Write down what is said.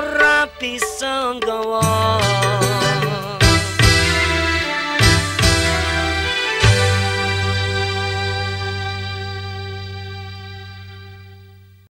ora pisang gawang